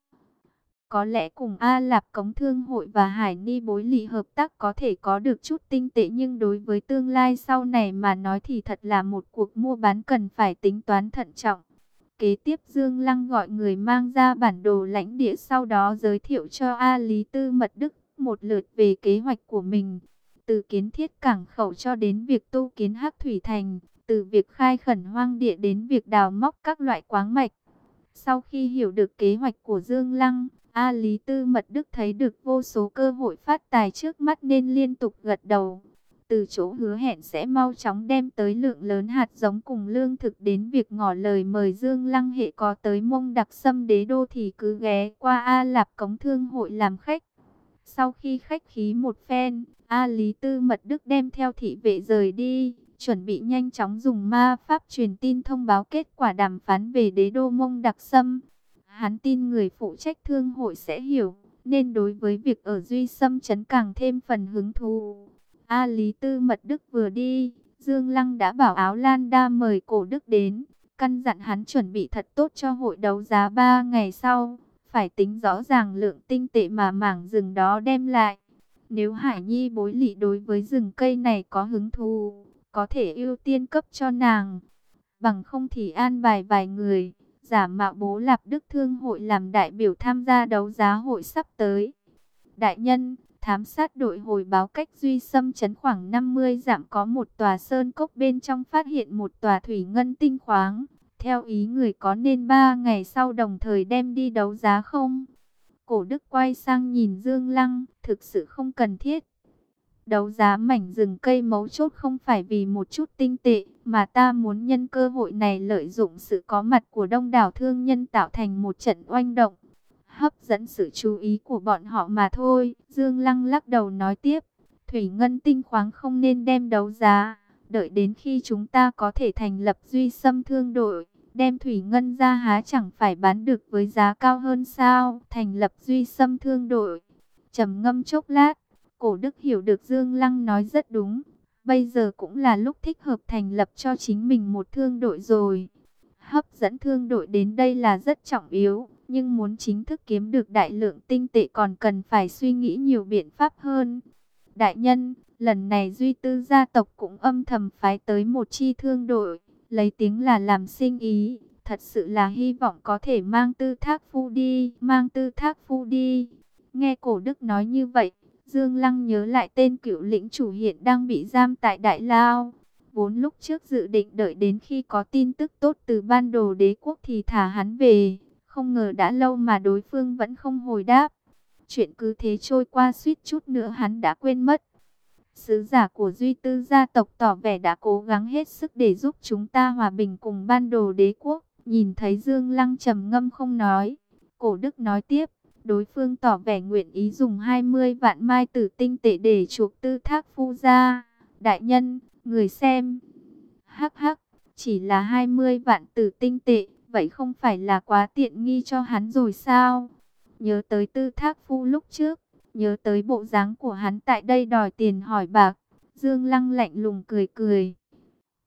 Có lẽ cùng A Lạp Cống Thương Hội và Hải Ni Bối Lị hợp tác có thể có được chút tinh tệ nhưng đối với tương lai sau này mà nói thì thật là một cuộc mua bán cần phải tính toán thận trọng. Kế tiếp Dương Lăng gọi người mang ra bản đồ lãnh địa sau đó giới thiệu cho A Lý Tư Mật Đức một lượt về kế hoạch của mình. Từ kiến thiết cảng khẩu cho đến việc tu kiến hắc thủy thành, từ việc khai khẩn hoang địa đến việc đào móc các loại quáng mạch. Sau khi hiểu được kế hoạch của Dương Lăng, A Lý Tư Mật Đức thấy được vô số cơ hội phát tài trước mắt nên liên tục gật đầu. từ chỗ hứa hẹn sẽ mau chóng đem tới lượng lớn hạt giống cùng lương thực đến việc ngỏ lời mời Dương Lăng hệ có tới mông đặc xâm đế đô thì cứ ghé qua A Lạp Cống Thương hội làm khách. Sau khi khách khí một phen, A Lý Tư Mật Đức đem theo thị vệ rời đi, chuẩn bị nhanh chóng dùng ma pháp truyền tin thông báo kết quả đàm phán về đế đô mông đặc sâm Hắn tin người phụ trách thương hội sẽ hiểu, nên đối với việc ở Duy Sâm chấn càng thêm phần hứng thú. A Lý Tư Mật Đức vừa đi, Dương Lăng đã bảo áo Lan Đa mời cổ Đức đến, căn dặn hắn chuẩn bị thật tốt cho hội đấu giá 3 ngày sau, phải tính rõ ràng lượng tinh tệ mà mảng rừng đó đem lại. Nếu Hải Nhi bối lị đối với rừng cây này có hứng thú, có thể ưu tiên cấp cho nàng. Bằng không thì an bài vài người, giả mạo bố Lạp Đức Thương hội làm đại biểu tham gia đấu giá hội sắp tới. Đại nhân, thám sát đội hồi báo cách duy xâm chấn khoảng 50 dặm có một tòa sơn cốc bên trong phát hiện một tòa thủy ngân tinh khoáng. Theo ý người có nên 3 ngày sau đồng thời đem đi đấu giá không? Cổ đức quay sang nhìn Dương Lăng, thực sự không cần thiết. Đấu giá mảnh rừng cây mấu chốt không phải vì một chút tinh tệ, mà ta muốn nhân cơ hội này lợi dụng sự có mặt của đông đảo thương nhân tạo thành một trận oanh động. Hấp dẫn sự chú ý của bọn họ mà thôi. Dương Lăng lắc đầu nói tiếp, Thủy Ngân tinh khoáng không nên đem đấu giá. Đợi đến khi chúng ta có thể thành lập duy xâm thương đội, đem Thủy Ngân ra há chẳng phải bán được với giá cao hơn sao. Thành lập duy xâm thương đội, trầm ngâm chốc lát Cổ đức hiểu được Dương Lăng nói rất đúng. Bây giờ cũng là lúc thích hợp thành lập cho chính mình một thương đội rồi. Hấp dẫn thương đội đến đây là rất trọng yếu. Nhưng muốn chính thức kiếm được đại lượng tinh tệ còn cần phải suy nghĩ nhiều biện pháp hơn. Đại nhân, lần này Duy Tư gia tộc cũng âm thầm phái tới một chi thương đội. Lấy tiếng là làm sinh ý. Thật sự là hy vọng có thể mang tư thác phu đi. Mang tư thác phu đi. Nghe cổ đức nói như vậy. Dương Lăng nhớ lại tên cựu lĩnh chủ hiện đang bị giam tại Đại Lao. Vốn lúc trước dự định đợi đến khi có tin tức tốt từ ban đồ đế quốc thì thả hắn về. Không ngờ đã lâu mà đối phương vẫn không hồi đáp. Chuyện cứ thế trôi qua suýt chút nữa hắn đã quên mất. Sứ giả của Duy Tư gia tộc tỏ vẻ đã cố gắng hết sức để giúp chúng ta hòa bình cùng ban đồ đế quốc. Nhìn thấy Dương Lăng trầm ngâm không nói. Cổ Đức nói tiếp đối phương tỏ vẻ nguyện ý dùng 20 vạn mai tử tinh tệ để chuộc tư thác phu ra. Đại nhân, người xem. Hắc hắc, chỉ là 20 vạn tử tinh tệ, vậy không phải là quá tiện nghi cho hắn rồi sao? Nhớ tới tư thác phu lúc trước, nhớ tới bộ dáng của hắn tại đây đòi tiền hỏi bạc. Dương Lăng lạnh lùng cười cười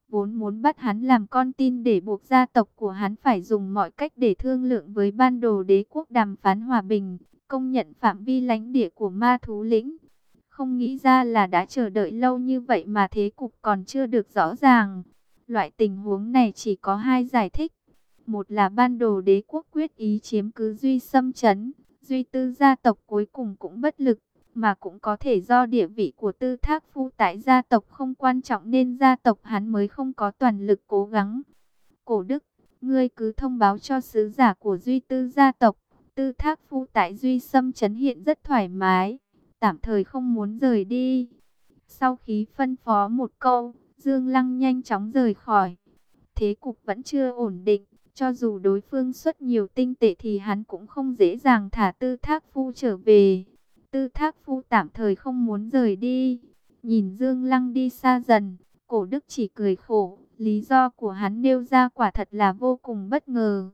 vốn muốn bắt hắn làm con tin để buộc gia tộc của hắn phải dùng mọi cách để thương lượng với ban đồ đế quốc đàm phán hòa bình, công nhận phạm vi lãnh địa của ma thú lĩnh. Không nghĩ ra là đã chờ đợi lâu như vậy mà thế cục còn chưa được rõ ràng. Loại tình huống này chỉ có hai giải thích. Một là ban đồ đế quốc quyết ý chiếm cứ duy xâm chấn, duy tư gia tộc cuối cùng cũng bất lực mà cũng có thể do địa vị của tư thác phu tại gia tộc không quan trọng nên gia tộc hắn mới không có toàn lực cố gắng. Cổ đức, ngươi cứ thông báo cho sứ giả của duy tư gia tộc, tư thác phu tại duy xâm chấn hiện rất thoải mái, tạm thời không muốn rời đi. Sau khi phân phó một câu, Dương Lăng nhanh chóng rời khỏi. Thế cục vẫn chưa ổn định, cho dù đối phương xuất nhiều tinh tệ thì hắn cũng không dễ dàng thả tư thác phu trở về. Tư thác phu tạm thời không muốn rời đi. Nhìn Dương Lăng đi xa dần, cổ đức chỉ cười khổ. Lý do của hắn nêu ra quả thật là vô cùng bất ngờ.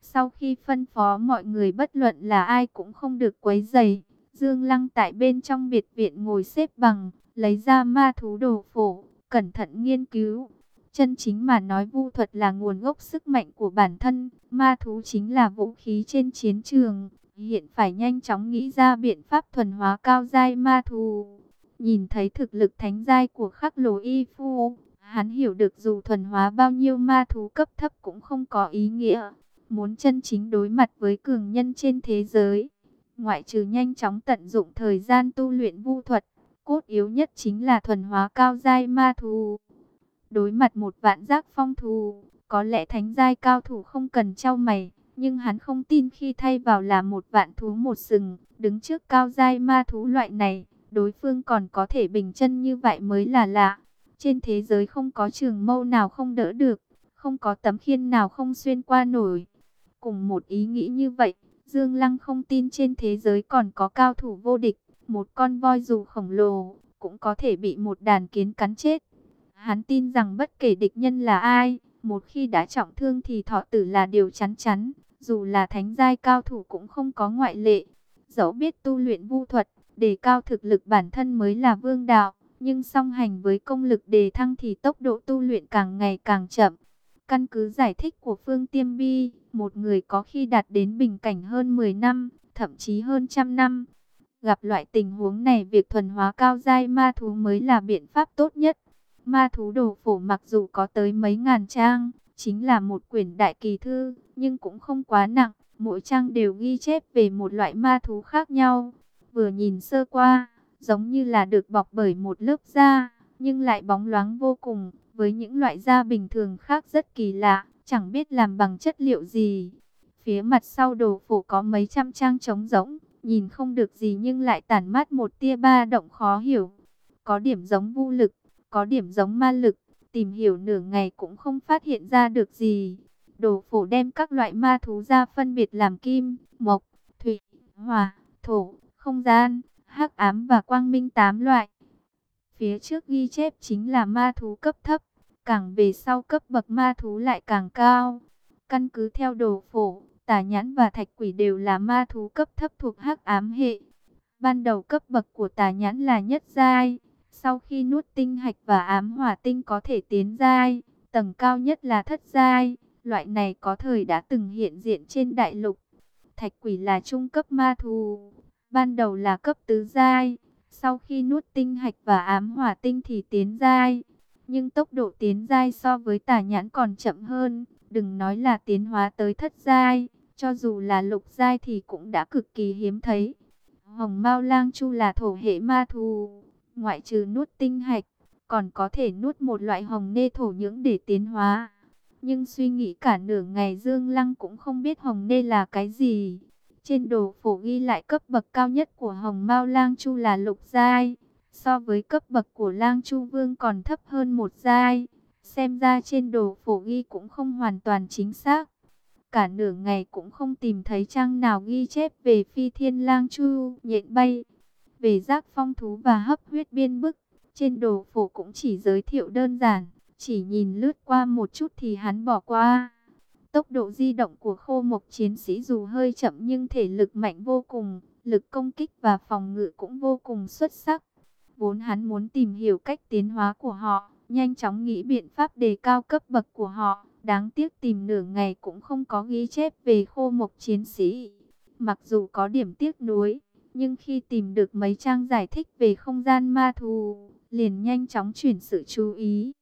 Sau khi phân phó mọi người bất luận là ai cũng không được quấy dày, Dương Lăng tại bên trong biệt viện ngồi xếp bằng, lấy ra ma thú đồ phổ, cẩn thận nghiên cứu. Chân chính mà nói vu thuật là nguồn gốc sức mạnh của bản thân, ma thú chính là vũ khí trên chiến trường, hiện phải nhanh chóng nghĩ ra biện pháp thuần hóa cao giai ma thú. Nhìn thấy thực lực thánh giai của khắc lồ y phu, hắn hiểu được dù thuần hóa bao nhiêu ma thú cấp thấp cũng không có ý nghĩa. Muốn chân chính đối mặt với cường nhân trên thế giới, ngoại trừ nhanh chóng tận dụng thời gian tu luyện vu thuật, cốt yếu nhất chính là thuần hóa cao giai ma thú. Đối mặt một vạn giác phong thú, có lẽ thánh giai cao thủ không cần trao mày, nhưng hắn không tin khi thay vào là một vạn thú một sừng, đứng trước cao giai ma thú loại này, đối phương còn có thể bình chân như vậy mới là lạ. Trên thế giới không có trường mâu nào không đỡ được, không có tấm khiên nào không xuyên qua nổi. Cùng một ý nghĩ như vậy, Dương Lăng không tin trên thế giới còn có cao thủ vô địch, một con voi dù khổng lồ, cũng có thể bị một đàn kiến cắn chết. Hắn tin rằng bất kể địch nhân là ai, một khi đã trọng thương thì thọ tử là điều chắn chắn, dù là thánh giai cao thủ cũng không có ngoại lệ. Dẫu biết tu luyện vu thuật, đề cao thực lực bản thân mới là vương đạo, nhưng song hành với công lực đề thăng thì tốc độ tu luyện càng ngày càng chậm. Căn cứ giải thích của Phương Tiêm Bi, một người có khi đạt đến bình cảnh hơn 10 năm, thậm chí hơn trăm năm. Gặp loại tình huống này việc thuần hóa cao giai ma thú mới là biện pháp tốt nhất. Ma thú đồ phổ mặc dù có tới mấy ngàn trang, chính là một quyển đại kỳ thư, nhưng cũng không quá nặng. Mỗi trang đều ghi chép về một loại ma thú khác nhau. Vừa nhìn sơ qua, giống như là được bọc bởi một lớp da, nhưng lại bóng loáng vô cùng. Với những loại da bình thường khác rất kỳ lạ, chẳng biết làm bằng chất liệu gì. Phía mặt sau đồ phủ có mấy trăm trang trống rỗng, nhìn không được gì nhưng lại tản mát một tia ba động khó hiểu. Có điểm giống vu lực, có điểm giống ma lực, tìm hiểu nửa ngày cũng không phát hiện ra được gì. Đồ phổ đem các loại ma thú ra phân biệt làm kim, mộc, thủy, hỏa, thổ, không gian, hắc ám và quang minh tám loại. Phía trước ghi chép chính là ma thú cấp thấp, càng về sau cấp bậc ma thú lại càng cao. Căn cứ theo đồ phổ, tà nhãn và thạch quỷ đều là ma thú cấp thấp thuộc hắc ám hệ. Ban đầu cấp bậc của tà nhãn là nhất giai, sau khi nuốt tinh hạch và ám hỏa tinh có thể tiến giai, tầng cao nhất là thất giai, loại này có thời đã từng hiện diện trên đại lục. Thạch quỷ là trung cấp ma thú, ban đầu là cấp tứ giai, sau khi nuốt tinh hạch và ám hỏa tinh thì tiến giai. Nhưng tốc độ tiến giai so với tà nhãn còn chậm hơn, đừng nói là tiến hóa tới thất giai, cho dù là lục giai thì cũng đã cực kỳ hiếm thấy. Hồng Mao Lang Chu là thổ hệ ma thú, ngoại trừ nuốt tinh hạch, còn có thể nuốt một loại hồng nê thổ nhưỡng để tiến hóa. Nhưng suy nghĩ cả nửa ngày Dương Lăng cũng không biết hồng nê là cái gì. Trên đồ phổ ghi lại cấp bậc cao nhất của hồng mao lang chu là lục giai. So với cấp bậc của lang chu vương còn thấp hơn một giai. Xem ra trên đồ phổ ghi cũng không hoàn toàn chính xác. Cả nửa ngày cũng không tìm thấy trang nào ghi chép về phi thiên lang chu nhện bay. Về giác phong thú và hấp huyết biên bức, trên đồ phổ cũng chỉ giới thiệu đơn giản, chỉ nhìn lướt qua một chút thì hắn bỏ qua. Tốc độ di động của khô mộc chiến sĩ dù hơi chậm nhưng thể lực mạnh vô cùng, lực công kích và phòng ngự cũng vô cùng xuất sắc. Vốn hắn muốn tìm hiểu cách tiến hóa của họ, nhanh chóng nghĩ biện pháp đề cao cấp bậc của họ. Đáng tiếc tìm nửa ngày cũng không có ghi chép về khô mộc chiến sĩ. Mặc dù có điểm tiếc nuối, nhưng khi tìm được mấy trang giải thích về không gian ma thù, liền nhanh chóng chuyển sự chú ý.